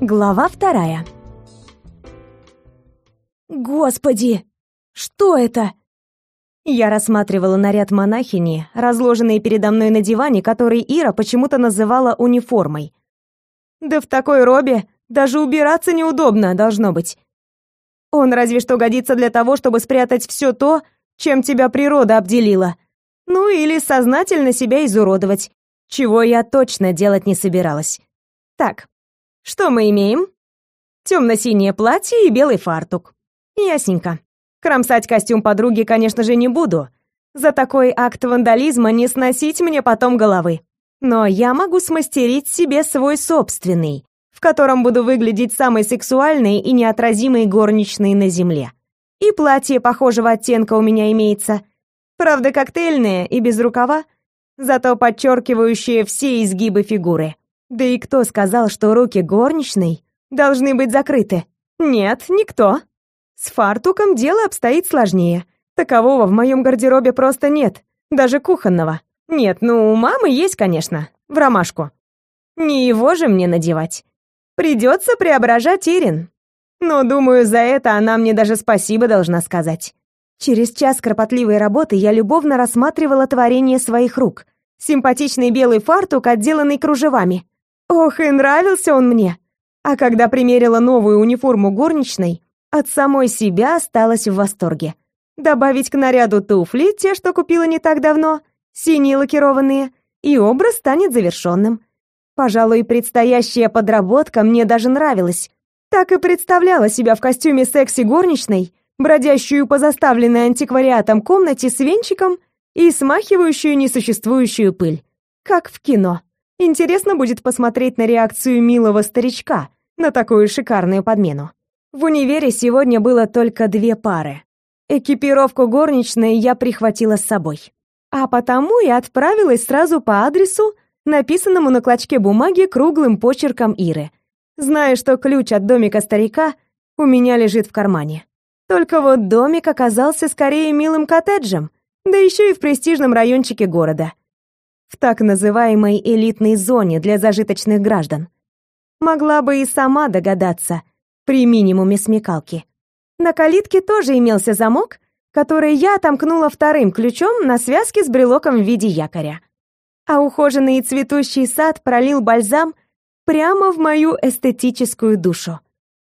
Глава вторая. Господи, что это? Я рассматривала наряд монахини, разложенный передо мной на диване, который Ира почему-то называла униформой. Да в такой робе даже убираться неудобно должно быть. Он разве что годится для того, чтобы спрятать все то, чем тебя природа обделила. Ну или сознательно себя изуродовать, чего я точно делать не собиралась. Так, что мы имеем? Темно-синее платье и белый фартук. Ясненько. Кромсать костюм подруги, конечно же, не буду. За такой акт вандализма не сносить мне потом головы. Но я могу смастерить себе свой собственный, в котором буду выглядеть самой сексуальной и неотразимой горничной на земле. И платье похожего оттенка у меня имеется. Правда, коктейльное и без рукава, зато подчеркивающее все изгибы фигуры. Да и кто сказал, что руки горничной должны быть закрыты? Нет, никто. С фартуком дело обстоит сложнее. Такового в моем гардеробе просто нет, даже кухонного. Нет, ну, у мамы есть, конечно, в ромашку. Не его же мне надевать. Придется преображать Ирин. Но, думаю, за это она мне даже спасибо должна сказать. Через час кропотливой работы я любовно рассматривала творение своих рук. Симпатичный белый фартук, отделанный кружевами. Ох, и нравился он мне. А когда примерила новую униформу горничной, от самой себя осталась в восторге. Добавить к наряду туфли, те, что купила не так давно, синие лакированные, и образ станет завершенным. Пожалуй, предстоящая подработка мне даже нравилась. Так и представляла себя в костюме секси-горничной, бродящую по заставленной антиквариатом комнате с венчиком и смахивающую несуществующую пыль. Как в кино. Интересно будет посмотреть на реакцию милого старичка на такую шикарную подмену. В универе сегодня было только две пары. Экипировку горничной я прихватила с собой. А потому и отправилась сразу по адресу, написанному на клочке бумаги круглым почерком Иры, зная, что ключ от домика старика у меня лежит в кармане. Только вот домик оказался скорее милым коттеджем, да еще и в престижном райончике города. В так называемой элитной зоне для зажиточных граждан. Могла бы и сама догадаться, при минимуме смекалки. На калитке тоже имелся замок, который я отомкнула вторым ключом на связке с брелоком в виде якоря а ухоженный и цветущий сад пролил бальзам прямо в мою эстетическую душу.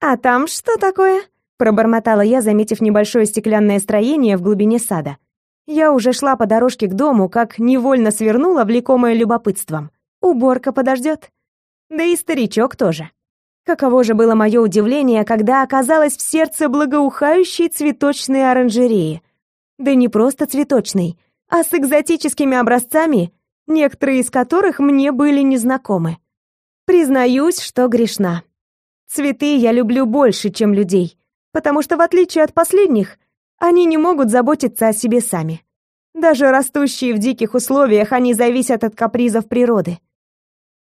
«А там что такое?» — пробормотала я, заметив небольшое стеклянное строение в глубине сада. Я уже шла по дорожке к дому, как невольно свернула, влекомая любопытством. Уборка подождет. Да и старичок тоже. Каково же было мое удивление, когда оказалась в сердце благоухающей цветочной оранжереи. Да не просто цветочной, а с экзотическими образцами некоторые из которых мне были незнакомы. Признаюсь, что грешна. Цветы я люблю больше, чем людей, потому что в отличие от последних, они не могут заботиться о себе сами. Даже растущие в диких условиях, они зависят от капризов природы.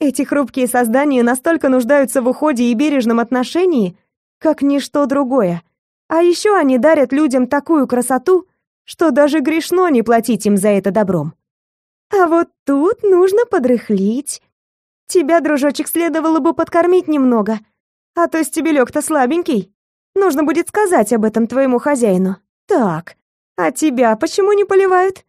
Эти хрупкие создания настолько нуждаются в уходе и бережном отношении, как ничто другое. А еще они дарят людям такую красоту, что даже грешно не платить им за это добром. А вот тут нужно подрыхлить. Тебя, дружочек, следовало бы подкормить немного, а то стебелек-то слабенький. Нужно будет сказать об этом твоему хозяину. Так, а тебя почему не поливают?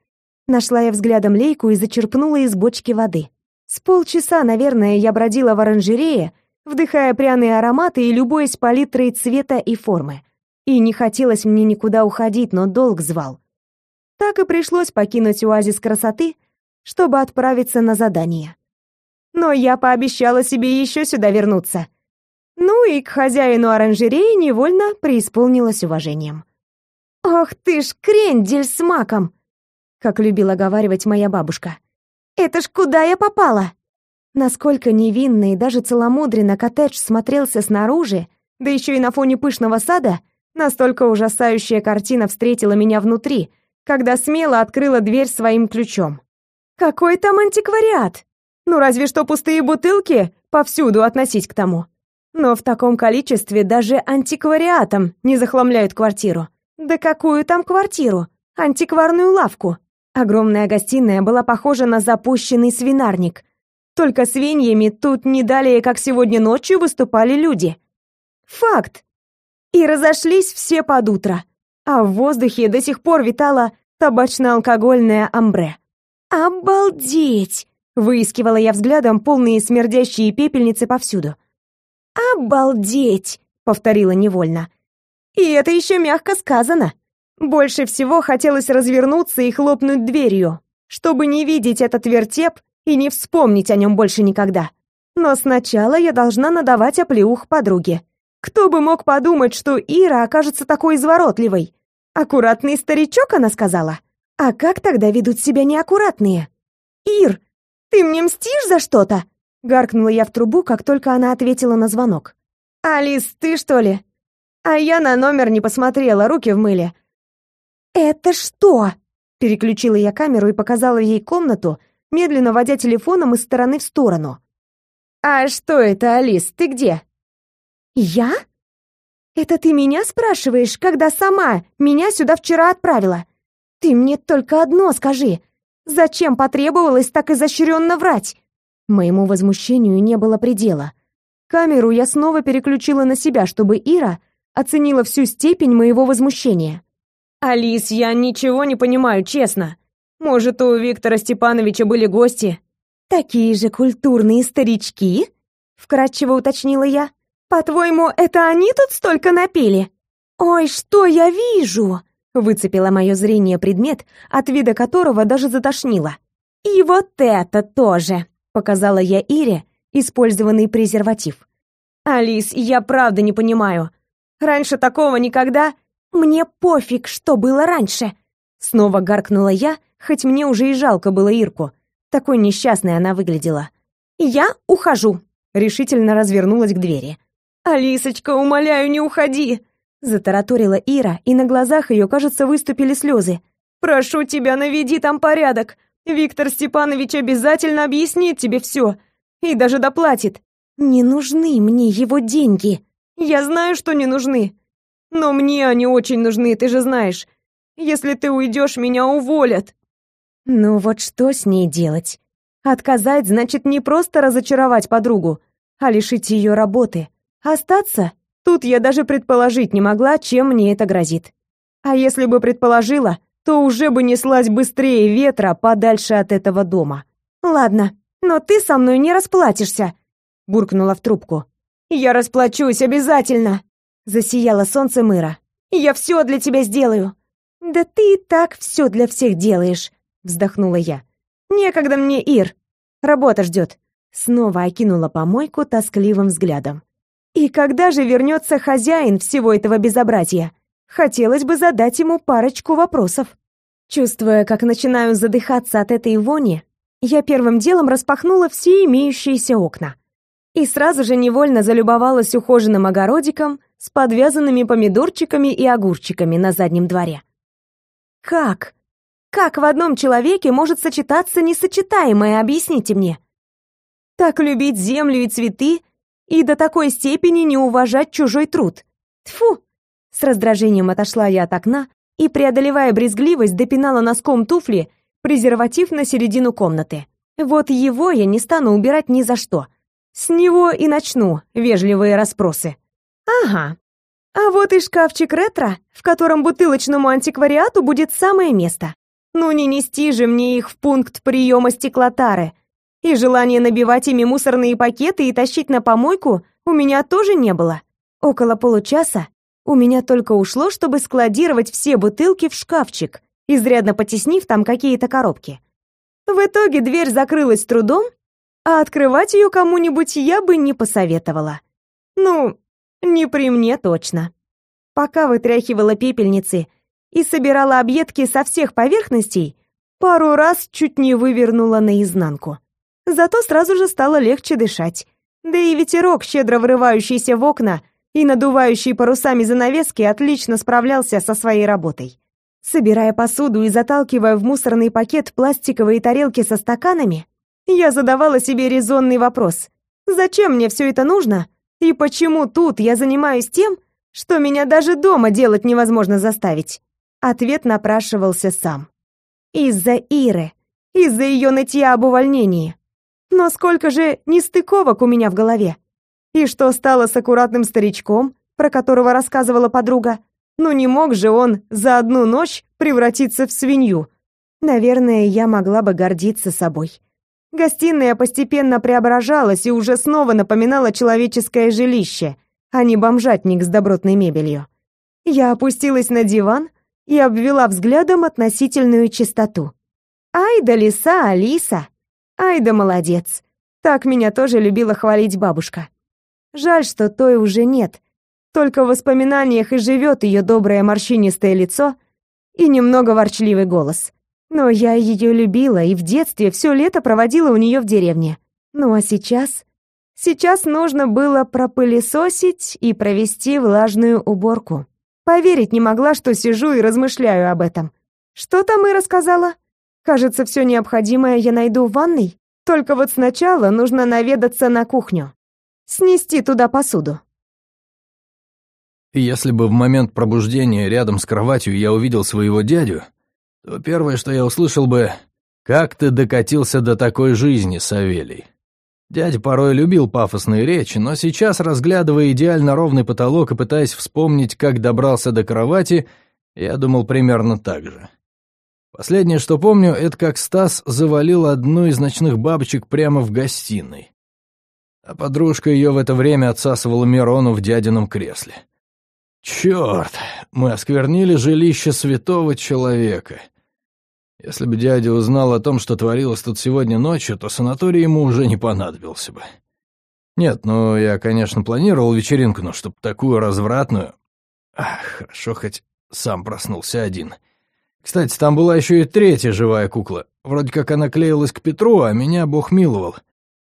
Нашла я взглядом лейку и зачерпнула из бочки воды. С полчаса, наверное, я бродила в оранжерее, вдыхая пряные ароматы и любуясь палитрой цвета и формы. И не хотелось мне никуда уходить, но долг звал. Так и пришлось покинуть оазис красоты чтобы отправиться на задание. Но я пообещала себе еще сюда вернуться. Ну и к хозяину оранжереи невольно преисполнилась уважением. «Ох ты ж крендель с маком!» как любила говаривать моя бабушка. «Это ж куда я попала?» Насколько невинно и даже целомудренно коттедж смотрелся снаружи, да еще и на фоне пышного сада, настолько ужасающая картина встретила меня внутри, когда смело открыла дверь своим ключом. Какой там антиквариат? Ну, разве что пустые бутылки повсюду относить к тому. Но в таком количестве даже антиквариатом не захламляют квартиру. Да какую там квартиру? Антикварную лавку. Огромная гостиная была похожа на запущенный свинарник. Только свиньями тут не далее, как сегодня ночью, выступали люди. Факт. И разошлись все под утро, а в воздухе до сих пор витало табачно-алкогольное амбре. «Обалдеть!» — выискивала я взглядом полные смердящие пепельницы повсюду. «Обалдеть!» — повторила невольно. И это еще мягко сказано. Больше всего хотелось развернуться и хлопнуть дверью, чтобы не видеть этот вертеп и не вспомнить о нем больше никогда. Но сначала я должна надавать оплеух подруге. Кто бы мог подумать, что Ира окажется такой изворотливой? Аккуратный старичок, она сказала. А как тогда ведут себя неаккуратные? Ир, ты мне мстишь за что-то? Гаркнула я в трубу, как только она ответила на звонок. Алис, ты что ли? А я на номер не посмотрела, руки в мыле. Это что? Переключила я камеру и показала ей комнату, медленно водя телефоном из стороны в сторону. А что это, Алис? Ты где? Я? Это ты меня спрашиваешь, когда сама меня сюда вчера отправила? Ты мне только одно скажи. Зачем потребовалось так изощренно врать? Моему возмущению не было предела. Камеру я снова переключила на себя, чтобы Ира оценила всю степень моего возмущения. «Алис, я ничего не понимаю, честно. Может, у Виктора Степановича были гости?» «Такие же культурные старички?» — вкратчиво уточнила я. «По-твоему, это они тут столько напили?» «Ой, что я вижу!» — выцепило мое зрение предмет, от вида которого даже затошнило. «И вот это тоже!» Показала я Ире использованный презерватив. «Алис, я правда не понимаю. Раньше такого никогда...» «Мне пофиг, что было раньше!» Снова гаркнула я, хоть мне уже и жалко было Ирку. Такой несчастной она выглядела. «Я ухожу!» Решительно развернулась к двери. «Алисочка, умоляю, не уходи!» Затараторила Ира, и на глазах ее, кажется, выступили слезы. «Прошу тебя, наведи там порядок! Виктор Степанович обязательно объяснит тебе все и даже доплатит. Не нужны мне его деньги. Я знаю, что не нужны. Но мне они очень нужны, ты же знаешь. Если ты уйдешь, меня уволят. Ну вот что с ней делать? Отказать значит не просто разочаровать подругу, а лишить ее работы. Остаться? Тут я даже предположить не могла, чем мне это грозит. А если бы предположила, то уже бы неслась быстрее ветра подальше от этого дома. Ладно, но ты со мной не расплатишься, буркнула в трубку. Я расплачусь обязательно, засияло солнце Мыра. Я все для тебя сделаю. Да ты и так все для всех делаешь, вздохнула я. Некогда мне, Ир. Работа ждет. Снова окинула помойку тоскливым взглядом. И когда же вернется хозяин всего этого безобразия? Хотелось бы задать ему парочку вопросов. Чувствуя, как начинаю задыхаться от этой вони, я первым делом распахнула все имеющиеся окна. И сразу же невольно залюбовалась ухоженным огородиком с подвязанными помидорчиками и огурчиками на заднем дворе. Как? Как в одном человеке может сочетаться несочетаемое, объясните мне? Так любить землю и цветы и до такой степени не уважать чужой труд. Тфу, с раздражением отошла я от окна и, преодолевая брезгливость, допинала носком туфли презерватив на середину комнаты. Вот его я не стану убирать ни за что. С него и начну вежливые расспросы. Ага. А вот и шкафчик ретро, в котором бутылочному антиквариату будет самое место. Ну не нести же мне их в пункт приема стеклотары. И желания набивать ими мусорные пакеты и тащить на помойку у меня тоже не было. Около получаса у меня только ушло, чтобы складировать все бутылки в шкафчик, изрядно потеснив там какие-то коробки. В итоге дверь закрылась с трудом, а открывать ее кому-нибудь я бы не посоветовала. Ну, не при мне точно. Пока вытряхивала пепельницы и собирала объедки со всех поверхностей, пару раз чуть не вывернула наизнанку. Зато сразу же стало легче дышать. Да и ветерок, щедро врывающийся в окна, и надувающий парусами занавески отлично справлялся со своей работой. Собирая посуду и заталкивая в мусорный пакет пластиковые тарелки со стаканами, я задавала себе резонный вопрос. Зачем мне все это нужно? И почему тут я занимаюсь тем, что меня даже дома делать невозможно заставить? Ответ напрашивался сам. Из-за Иры. Из-за ее нытья об увольнении. Но сколько же нестыковок у меня в голове. И что стало с аккуратным старичком, про которого рассказывала подруга? Ну не мог же он за одну ночь превратиться в свинью. Наверное, я могла бы гордиться собой. Гостиная постепенно преображалась и уже снова напоминала человеческое жилище, а не бомжатник с добротной мебелью. Я опустилась на диван и обвела взглядом относительную чистоту. Ай да лиса Алиса! Ай да молодец! Так меня тоже любила хвалить бабушка. Жаль, что той уже нет. Только в воспоминаниях и живет ее доброе морщинистое лицо и немного ворчливый голос. Но я ее любила и в детстве все лето проводила у нее в деревне. Ну а сейчас... Сейчас нужно было пропылесосить и провести влажную уборку. Поверить не могла, что сижу и размышляю об этом. Что там и рассказала? Кажется, все необходимое я найду в ванной. Только вот сначала нужно наведаться на кухню. Снести туда посуду. Если бы в момент пробуждения рядом с кроватью я увидел своего дядю, то первое, что я услышал бы, «Как ты докатился до такой жизни, Савелий?» Дядя порой любил пафосные речи, но сейчас, разглядывая идеально ровный потолок и пытаясь вспомнить, как добрался до кровати, я думал примерно так же. Последнее, что помню, это как Стас завалил одну из ночных бабочек прямо в гостиной. А подружка ее в это время отсасывала Мирону в дядином кресле. Черт, мы осквернили жилище святого человека. Если бы дядя узнал о том, что творилось тут сегодня ночью, то санаторий ему уже не понадобился бы. Нет, ну, я, конечно, планировал вечеринку, но чтоб такую развратную... Ах, хорошо, хоть сам проснулся один — кстати, там была еще и третья живая кукла. Вроде как она клеилась к Петру, а меня бог миловал.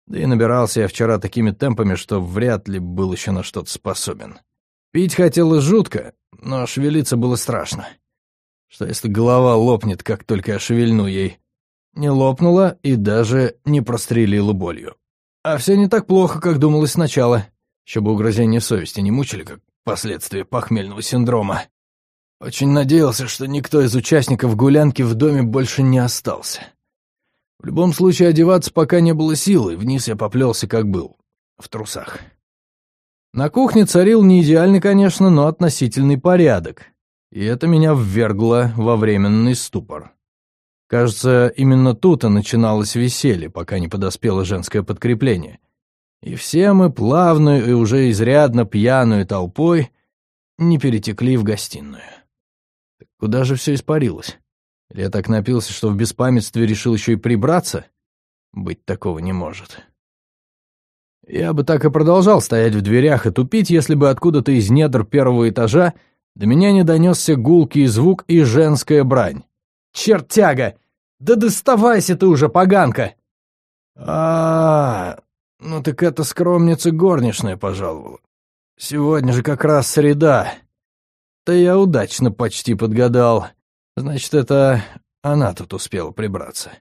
Да и набирался я вчера такими темпами, что вряд ли был еще на что-то способен. Пить хотелось жутко, но шевелиться было страшно. Что если голова лопнет, как только я шевельну ей? Не лопнула и даже не прострелила болью. А все не так плохо, как думалось сначала. Еще бы угрозения совести не мучили, как последствия похмельного синдрома. Очень надеялся, что никто из участников гулянки в доме больше не остался. В любом случае, одеваться пока не было силы, вниз я поплелся как был, в трусах. На кухне царил не идеальный, конечно, но относительный порядок, и это меня ввергло во временный ступор. Кажется, именно тут и начиналось веселье, пока не подоспело женское подкрепление. И все мы, плавную и уже изрядно пьяную толпой, не перетекли в гостиную. Куда же все испарилось? Или я так напился, что в беспамятстве решил еще и прибраться? Быть такого не может. Я бы так и продолжал стоять в дверях и тупить, если бы откуда-то из недр первого этажа до меня не донесся гулкий звук и женская брань. «Чертяга! Да доставайся ты уже, поганка!» а, -а, -а ну так это скромница горничная пожаловала. Сегодня же как раз среда. Да я удачно почти подгадал. Значит, это она тут успела прибраться.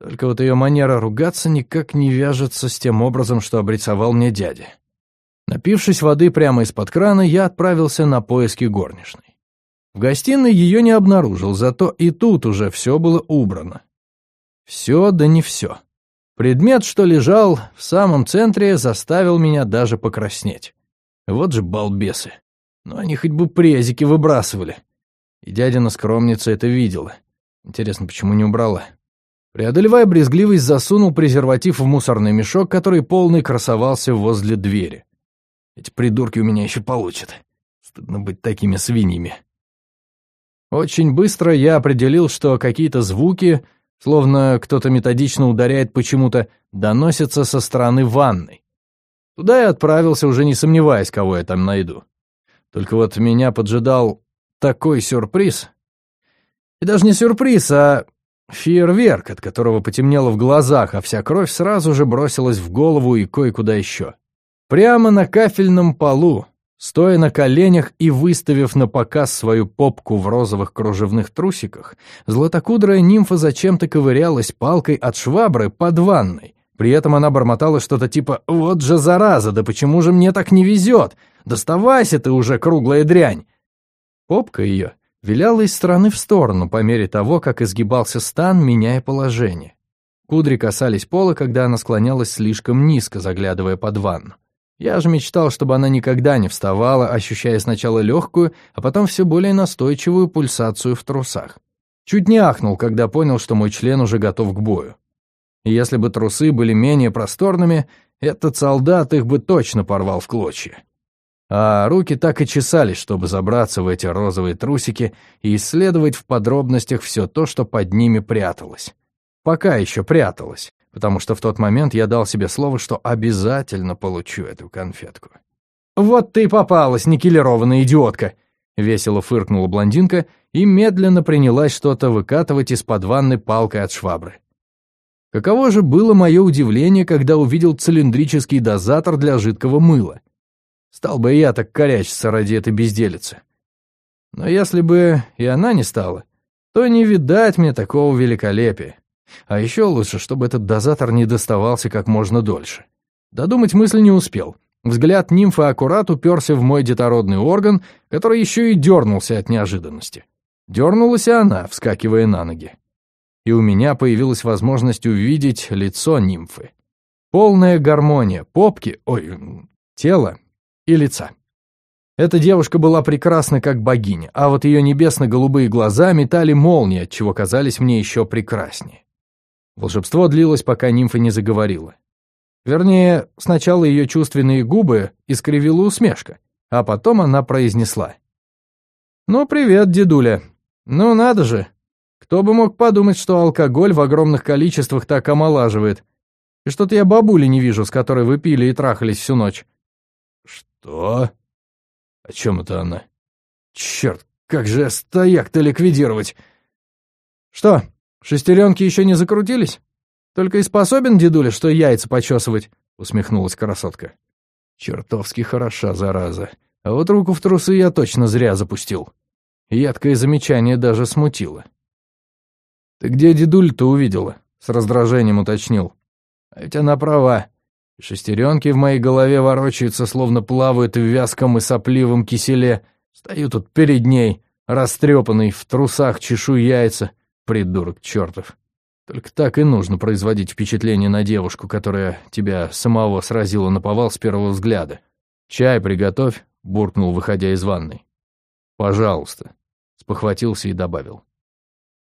Только вот ее манера ругаться никак не вяжется с тем образом, что обрисовал мне дядя. Напившись воды прямо из-под крана, я отправился на поиски горничной. В гостиной ее не обнаружил, зато и тут уже все было убрано. Все да не все. Предмет, что лежал в самом центре, заставил меня даже покраснеть. Вот же балбесы. Но они хоть бы презики выбрасывали. И дядина скромница это видела. Интересно, почему не убрала? Преодолевая брезгливость, засунул презерватив в мусорный мешок, который полный красовался возле двери. Эти придурки у меня еще получат. Стыдно быть такими свиньями. Очень быстро я определил, что какие-то звуки, словно кто-то методично ударяет почему-то, доносятся со стороны ванной. Туда я отправился, уже не сомневаясь, кого я там найду. Только вот меня поджидал такой сюрприз. И даже не сюрприз, а фейерверк, от которого потемнело в глазах, а вся кровь сразу же бросилась в голову и кое-куда еще. Прямо на кафельном полу, стоя на коленях и выставив на показ свою попку в розовых кружевных трусиках, златокудрая нимфа зачем-то ковырялась палкой от швабры под ванной. При этом она бормотала что-то типа «Вот же зараза, да почему же мне так не везет? Доставайся ты уже, круглая дрянь!» Попка ее виляла из стороны в сторону по мере того, как изгибался стан, меняя положение. Кудри касались пола, когда она склонялась слишком низко, заглядывая под ванну. Я же мечтал, чтобы она никогда не вставала, ощущая сначала легкую, а потом все более настойчивую пульсацию в трусах. Чуть не ахнул, когда понял, что мой член уже готов к бою. И если бы трусы были менее просторными, этот солдат их бы точно порвал в клочья. А руки так и чесались, чтобы забраться в эти розовые трусики и исследовать в подробностях все то, что под ними пряталось. Пока еще пряталось потому что в тот момент я дал себе слово, что обязательно получу эту конфетку. «Вот ты и попалась, никелированная идиотка!» Весело фыркнула блондинка и медленно принялась что-то выкатывать из-под ванны палкой от швабры. Каково же было мое удивление, когда увидел цилиндрический дозатор для жидкого мыла. Стал бы я так корячиться ради этой безделицы. Но если бы и она не стала, то не видать мне такого великолепия. А еще лучше, чтобы этот дозатор не доставался как можно дольше. Додумать мысль не успел. Взгляд нимфы аккурат уперся в мой детородный орган, который еще и дернулся от неожиданности. Дернулась и она, вскакивая на ноги. И у меня появилась возможность увидеть лицо нимфы. Полная гармония попки, ой, тела и лица. Эта девушка была прекрасна как богиня, а вот ее небесно-голубые глаза метали молнии, отчего казались мне еще прекраснее. Волшебство длилось, пока нимфа не заговорила. Вернее, сначала ее чувственные губы искривила усмешка, а потом она произнесла. «Ну, привет, дедуля. Ну, надо же. Кто бы мог подумать, что алкоголь в огромных количествах так омолаживает. И что-то я бабули не вижу, с которой вы пили и трахались всю ночь». «Что? О чем это она? Черт, как же стояк-то ликвидировать?» «Что, Шестеренки еще не закрутились? Только и способен дедуля, что яйца почесывать, усмехнулась красотка. Чертовски хороша, зараза. А вот руку в трусы я точно зря запустил. Ядкое замечание даже смутило. «Ты где дедуль-то увидела?» — с раздражением уточнил. «А ведь она права. Шестеренки в моей голове ворочаются, словно плавают в вязком и сопливом киселе. Стою тут перед ней, растрепанный, в трусах чешу яйца. Придурок чертов. Только так и нужно производить впечатление на девушку, которая тебя самого сразила на повал с первого взгляда. «Чай приготовь», — буркнул, выходя из ванной. «Пожалуйста», — спохватился и добавил.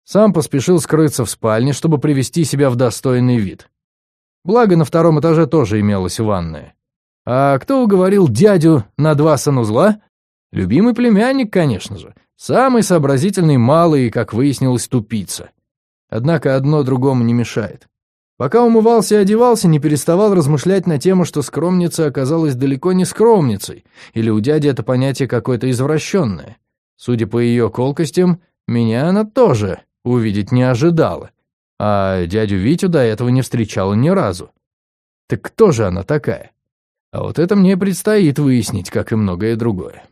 Сам поспешил скрыться в спальне, чтобы привести себя в достойный вид. Благо, на втором этаже тоже имелась ванная. А кто уговорил дядю на два санузла? Любимый племянник, конечно же. Самый сообразительный малый как выяснилось, тупица. Однако одно другому не мешает. Пока умывался и одевался, не переставал размышлять на тему, что скромница оказалась далеко не скромницей, или у дяди это понятие какое-то извращенное. Судя по ее колкостям, меня она тоже увидеть не ожидала, а дядю Витю до этого не встречала ни разу. Так кто же она такая? А вот это мне предстоит выяснить, как и многое другое.